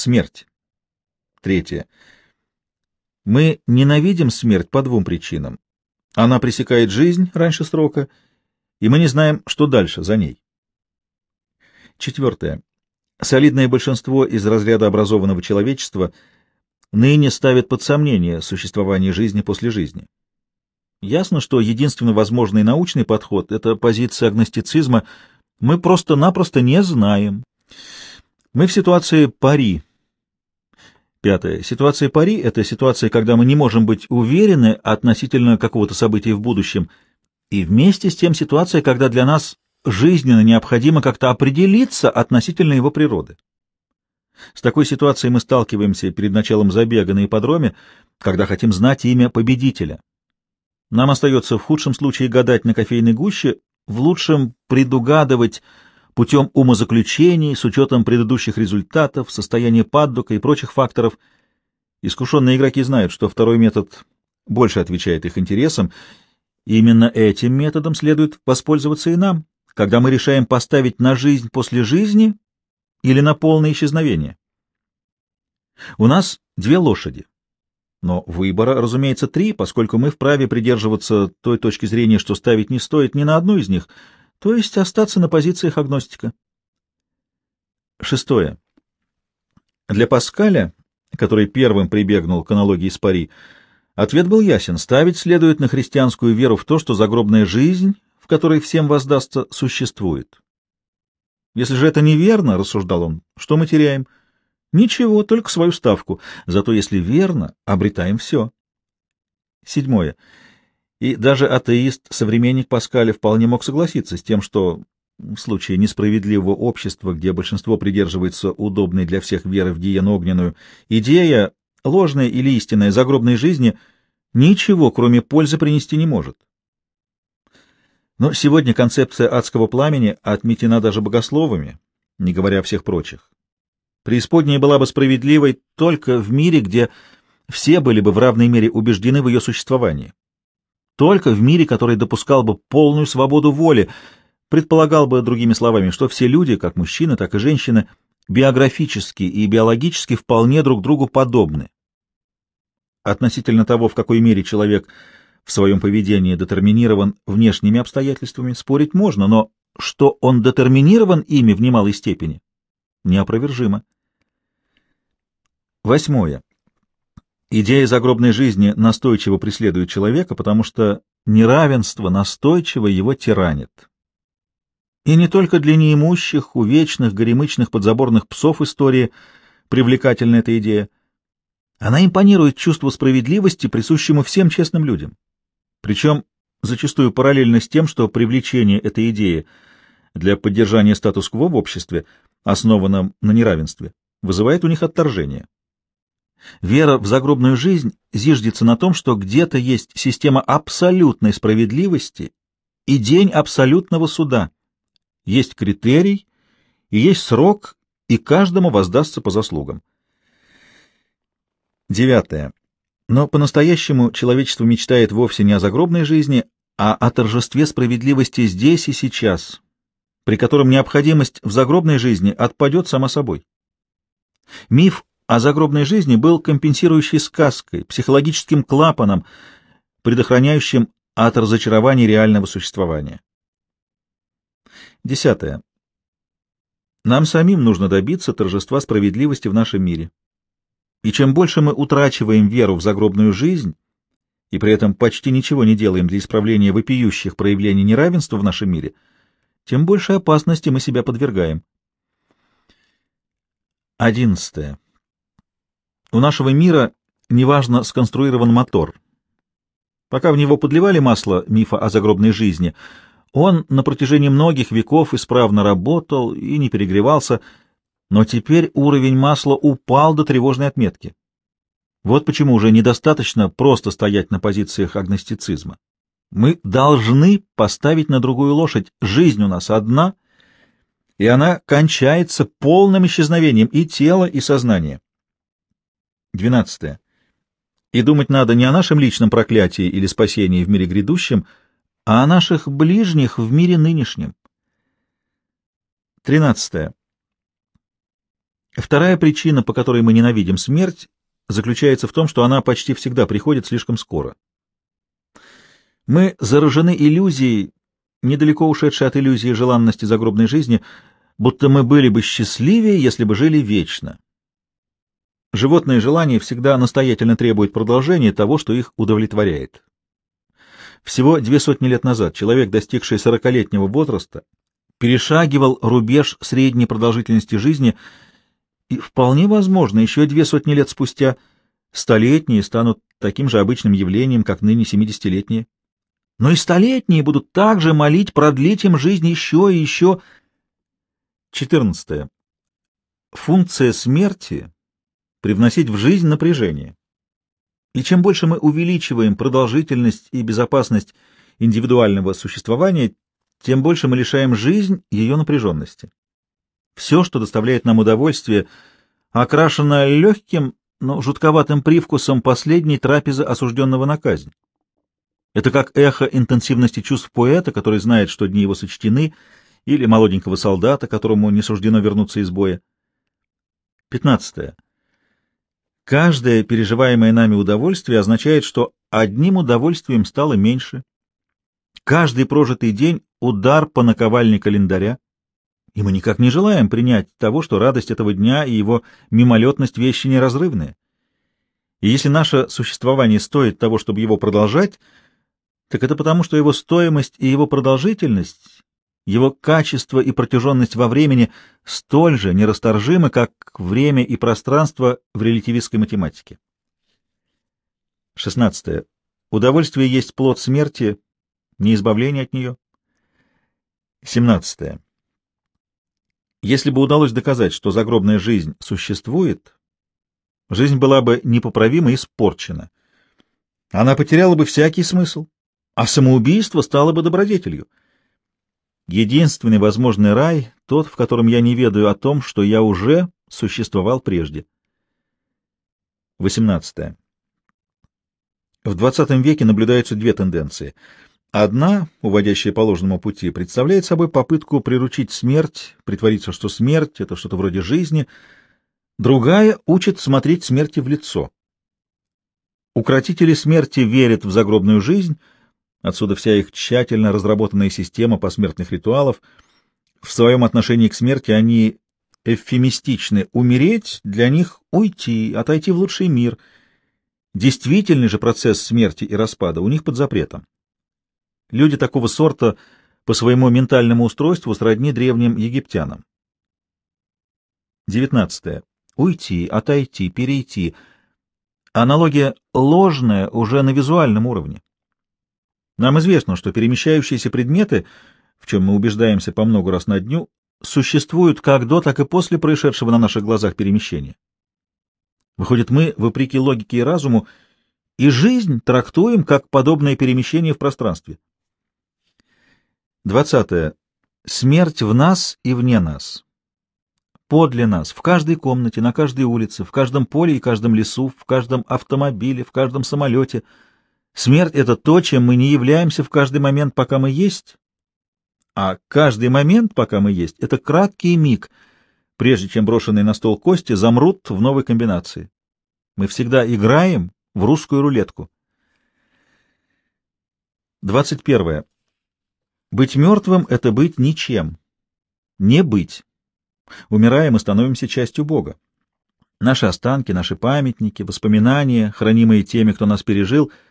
Смерть. Третье. Мы ненавидим смерть по двум причинам. Она пресекает жизнь раньше срока, и мы не знаем, что дальше за ней. Четвертое. Солидное большинство из разряда образованного человечества ныне ставит под сомнение существование жизни после жизни. Ясно, что единственно возможный научный подход — это позиция агностицизма. Мы просто-напросто не знаем. Мы в ситуации пари. Пятое. Ситуация пари — это ситуация, когда мы не можем быть уверены относительно какого-то события в будущем, и вместе с тем ситуация, когда для нас жизненно необходимо как-то определиться относительно его природы. С такой ситуацией мы сталкиваемся перед началом забега на ипподроме, когда хотим знать имя победителя. Нам остается в худшем случае гадать на кофейной гуще, в лучшем предугадывать путем умозаключений с учетом предыдущих результатов, состояния паддука и прочих факторов. Искушенные игроки знают, что второй метод больше отвечает их интересам, именно этим методом следует воспользоваться и нам когда мы решаем поставить на жизнь после жизни или на полное исчезновение. У нас две лошади, но выбора, разумеется, три, поскольку мы вправе придерживаться той точки зрения, что ставить не стоит ни на одну из них, то есть остаться на позициях агностика. Шестое. Для Паскаля, который первым прибегнул к аналогии с Пари, ответ был ясен. Ставить следует на христианскую веру в то, что загробная жизнь которой всем воздастся, существует. Если же это неверно, — рассуждал он, — что мы теряем? Ничего, только свою ставку. Зато если верно, обретаем все. Седьмое. И даже атеист, современник Паскаля, вполне мог согласиться с тем, что в случае несправедливого общества, где большинство придерживается удобной для всех веры в гиену огненную, идея, ложная или истинная загробной жизни, ничего, кроме пользы, принести не может. Но сегодня концепция адского пламени отметена даже богословами, не говоря о всех прочих. Преисподняя была бы справедливой только в мире, где все были бы в равной мере убеждены в ее существовании. Только в мире, который допускал бы полную свободу воли, предполагал бы, другими словами, что все люди, как мужчины, так и женщины, биографически и биологически вполне друг другу подобны. Относительно того, в какой мере человек – в своем поведении детерминирован внешними обстоятельствами, спорить можно, но что он детерминирован ими в немалой степени, неопровержимо. Восьмое. Идея загробной жизни настойчиво преследует человека, потому что неравенство настойчиво его тиранит. И не только для неимущих, увечных, горемычных, подзаборных псов истории привлекательна эта идея. Она импонирует чувству справедливости, присущему всем честным людям. Причем зачастую параллельно с тем, что привлечение этой идеи для поддержания статус-кво в обществе, основанном на неравенстве, вызывает у них отторжение. Вера в загробную жизнь зиждется на том, что где-то есть система абсолютной справедливости и день абсолютного суда. Есть критерий и есть срок, и каждому воздастся по заслугам. Девятое. Но по-настоящему человечество мечтает вовсе не о загробной жизни, а о торжестве справедливости здесь и сейчас, при котором необходимость в загробной жизни отпадет сама собой. Миф о загробной жизни был компенсирующей сказкой, психологическим клапаном, предохраняющим от разочарования реального существования. Десятое. Нам самим нужно добиться торжества справедливости в нашем мире. И чем больше мы утрачиваем веру в загробную жизнь, и при этом почти ничего не делаем для исправления вопиющих проявлений неравенства в нашем мире, тем больше опасности мы себя подвергаем. Одиннадцатое. У нашего мира неважно сконструирован мотор. Пока в него подливали масло мифа о загробной жизни, он на протяжении многих веков исправно работал и не перегревался, но теперь уровень масла упал до тревожной отметки. Вот почему уже недостаточно просто стоять на позициях агностицизма. Мы должны поставить на другую лошадь. Жизнь у нас одна, и она кончается полным исчезновением и тела, и сознания. Двенадцатое. И думать надо не о нашем личном проклятии или спасении в мире грядущем, а о наших ближних в мире нынешнем. Тринадцатое. Вторая причина, по которой мы ненавидим смерть, заключается в том, что она почти всегда приходит слишком скоро. Мы заражены иллюзией, недалеко ушедшей от иллюзии желанности загробной жизни, будто мы были бы счастливее, если бы жили вечно. Животные желания всегда настоятельно требуют продолжения того, что их удовлетворяет. Всего две сотни лет назад человек, достигший сорокалетнего возраста, перешагивал рубеж средней продолжительности жизни, и вполне возможно, еще две сотни лет спустя столетние станут таким же обычным явлением, как ныне семидесятилетние. Но и столетние будут также молить продлить им жизнь еще и еще. 14. Функция смерти — привносить в жизнь напряжение. И чем больше мы увеличиваем продолжительность и безопасность индивидуального существования, тем больше мы лишаем жизнь ее напряженности. Все, что доставляет нам удовольствие, окрашено легким, но жутковатым привкусом последней трапезы осужденного на казнь. Это как эхо интенсивности чувств поэта, который знает, что дни его сочтены, или молоденького солдата, которому не суждено вернуться из боя. 15. Каждое переживаемое нами удовольствие означает, что одним удовольствием стало меньше. Каждый прожитый день — удар по наковальне календаря, и мы никак не желаем принять того, что радость этого дня и его мимолетность — вещи неразрывные. И если наше существование стоит того, чтобы его продолжать, так это потому, что его стоимость и его продолжительность его качество и протяженность во времени столь же нерасторжимы, как время и пространство в релятивистской математике. 16. Удовольствие есть плод смерти, не избавление от нее. 17. Если бы удалось доказать, что загробная жизнь существует, жизнь была бы непоправимо испорчена. Она потеряла бы всякий смысл, а самоубийство стало бы добродетелью. Единственный возможный рай — тот, в котором я не ведаю о том, что я уже существовал прежде. 18. В XX веке наблюдаются две тенденции. Одна, уводящая по ложному пути, представляет собой попытку приручить смерть, притвориться, что смерть — это что-то вроде жизни. Другая учит смотреть смерти в лицо. Укротители смерти верят в загробную жизнь — Отсюда вся их тщательно разработанная система посмертных ритуалов. В своем отношении к смерти они эвфемистичны. Умереть для них — уйти, отойти в лучший мир. Действительный же процесс смерти и распада у них под запретом. Люди такого сорта по своему ментальному устройству сродни древним египтянам. 19. Уйти, отойти, перейти. Аналогия ложная уже на визуальном уровне. Нам известно, что перемещающиеся предметы, в чем мы убеждаемся по много раз на дню, существуют как до, так и после происшедшего на наших глазах перемещения. Выходит, мы, вопреки логике и разуму, и жизнь трактуем как подобное перемещение в пространстве. 20. Смерть в нас и вне нас. Подле нас, в каждой комнате, на каждой улице, в каждом поле и каждом лесу, в каждом автомобиле, в каждом самолете — Смерть — это то, чем мы не являемся в каждый момент, пока мы есть, а каждый момент, пока мы есть, — это краткий миг, прежде чем брошенные на стол кости замрут в новой комбинации. Мы всегда играем в русскую рулетку. 21. Быть мертвым — это быть ничем. Не быть. Умирая, мы становимся частью Бога. Наши останки, наши памятники, воспоминания, хранимые теми, кто нас пережил —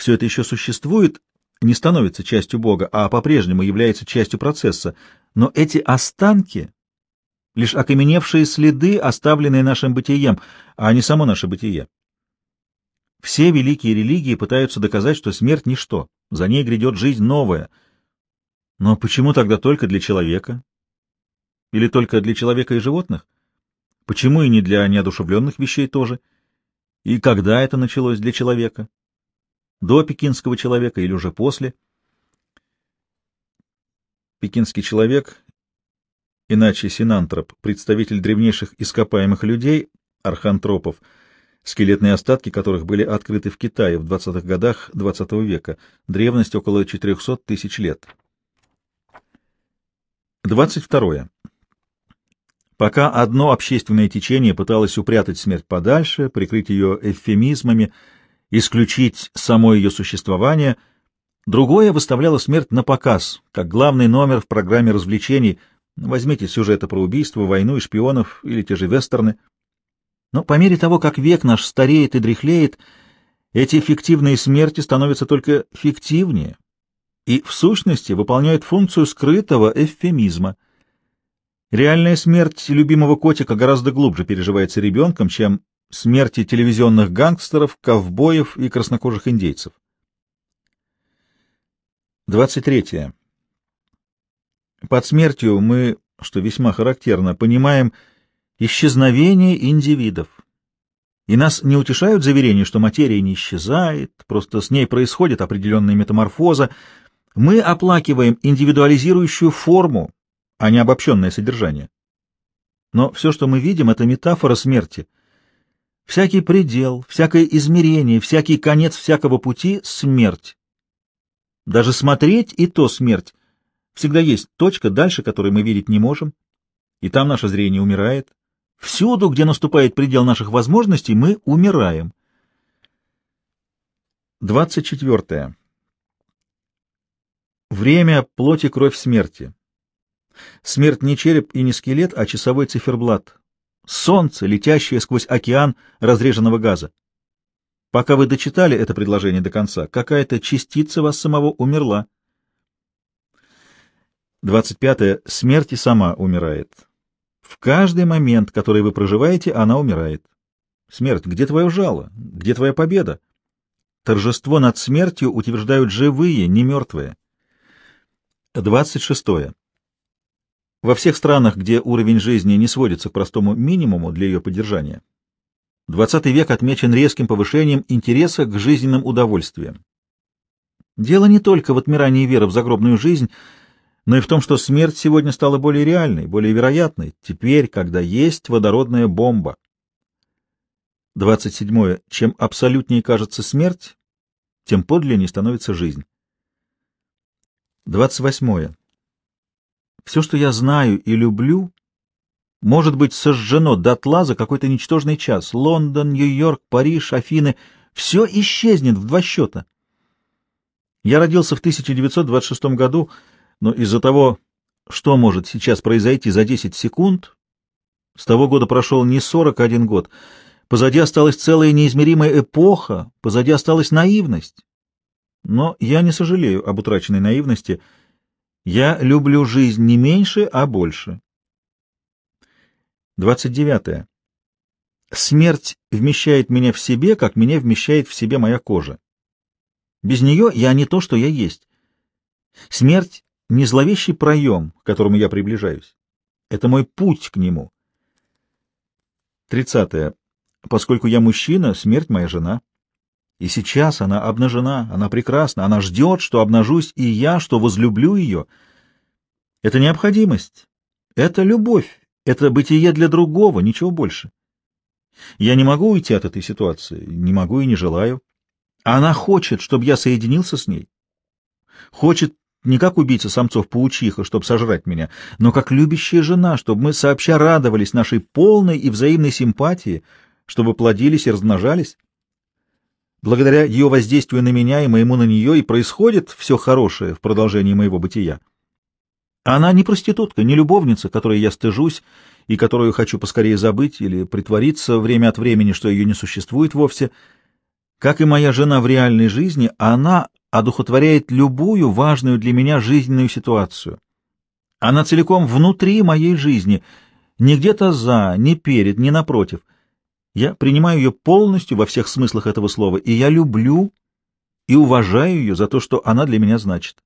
все это еще существует, не становится частью Бога, а по-прежнему является частью процесса. Но эти останки — лишь окаменевшие следы, оставленные нашим бытием, а не само наше бытие. Все великие религии пытаются доказать, что смерть — ничто, за ней грядет жизнь новая. Но почему тогда только для человека? Или только для человека и животных? Почему и не для неодушевленных вещей тоже? И когда это началось для человека? До пекинского человека или уже после? Пекинский человек, иначе синантроп, представитель древнейших ископаемых людей, архантропов, скелетные остатки которых были открыты в Китае в 20-х годах XX -го века, древность около 400 тысяч лет. 22. Пока одно общественное течение пыталось упрятать смерть подальше, прикрыть ее эвфемизмами, исключить само ее существование, другое выставляло смерть на показ, как главный номер в программе развлечений. Возьмите сюжеты про убийство, войну и шпионов или те же вестерны. Но по мере того, как век наш стареет и дряхлеет, эти фиктивные смерти становятся только фиктивнее и, в сущности, выполняют функцию скрытого эвфемизма — Реальная смерть любимого котика гораздо глубже переживается ребенком, чем смерти телевизионных гангстеров, ковбоев и краснокожих индейцев. 23. Под смертью мы, что весьма характерно, понимаем исчезновение индивидов. И нас не утешают заверения, что материя не исчезает, просто с ней происходит определенная метаморфоза. Мы оплакиваем индивидуализирующую форму, а не обобщенное содержание. Но все, что мы видим, — это метафора смерти. Всякий предел, всякое измерение, всякий конец всякого пути — смерть. Даже смотреть и то смерть. Всегда есть точка, дальше которой мы видеть не можем, и там наше зрение умирает. Всюду, где наступает предел наших возможностей, мы умираем. 24. Время — плоть и кровь смерти. Смерть не череп и не скелет, а часовой циферблат. Солнце, летящее сквозь океан разреженного газа. Пока вы дочитали это предложение до конца, какая-то частица вас самого умерла. 25. -е. Смерть и сама умирает. В каждый момент, который вы проживаете, она умирает. Смерть, где твое жало? Где твоя победа? Торжество над смертью утверждают живые, не мертвые. 26. Во всех странах, где уровень жизни не сводится к простому минимуму для ее поддержания, XX век отмечен резким повышением интереса к жизненным удовольствиям. Дело не только в отмирании веры в загробную жизнь, но и в том, что смерть сегодня стала более реальной, более вероятной, теперь, когда есть водородная бомба. 27. Чем абсолютнее кажется смерть, тем подлиннее становится жизнь. 28. Все, что я знаю и люблю, может быть сожжено дотла за какой-то ничтожный час. Лондон, Нью-Йорк, Париж, Афины — все исчезнет в два счета. Я родился в 1926 году, но из-за того, что может сейчас произойти за 10 секунд, с того года прошел не 41 год. Позади осталась целая неизмеримая эпоха, позади осталась наивность. Но я не сожалею об утраченной наивности — я люблю жизнь не меньше, а больше. 29. Смерть вмещает меня в себе, как меня вмещает в себе моя кожа. Без нее я не то, что я есть. Смерть — не зловещий проем, к которому я приближаюсь. Это мой путь к нему. 30. Поскольку я мужчина, смерть моя жена. И сейчас она обнажена, она прекрасна, она ждет, что обнажусь и я, что возлюблю ее. Это необходимость, это любовь, это бытие для другого, ничего больше. Я не могу уйти от этой ситуации, не могу и не желаю. Она хочет, чтобы я соединился с ней. Хочет не как убийца самцов-паучиха, чтобы сожрать меня, но как любящая жена, чтобы мы сообща радовались нашей полной и взаимной симпатии, чтобы плодились и размножались. Благодаря ее воздействию на меня и моему на нее и происходит все хорошее в продолжении моего бытия. Она не проститутка, не любовница, которой я стыжусь и которую хочу поскорее забыть или притвориться время от времени, что ее не существует вовсе. Как и моя жена в реальной жизни, она одухотворяет любую важную для меня жизненную ситуацию. Она целиком внутри моей жизни, не где-то за, не перед, не напротив — я принимаю ее полностью во всех смыслах этого слова, и я люблю и уважаю ее за то, что она для меня значит.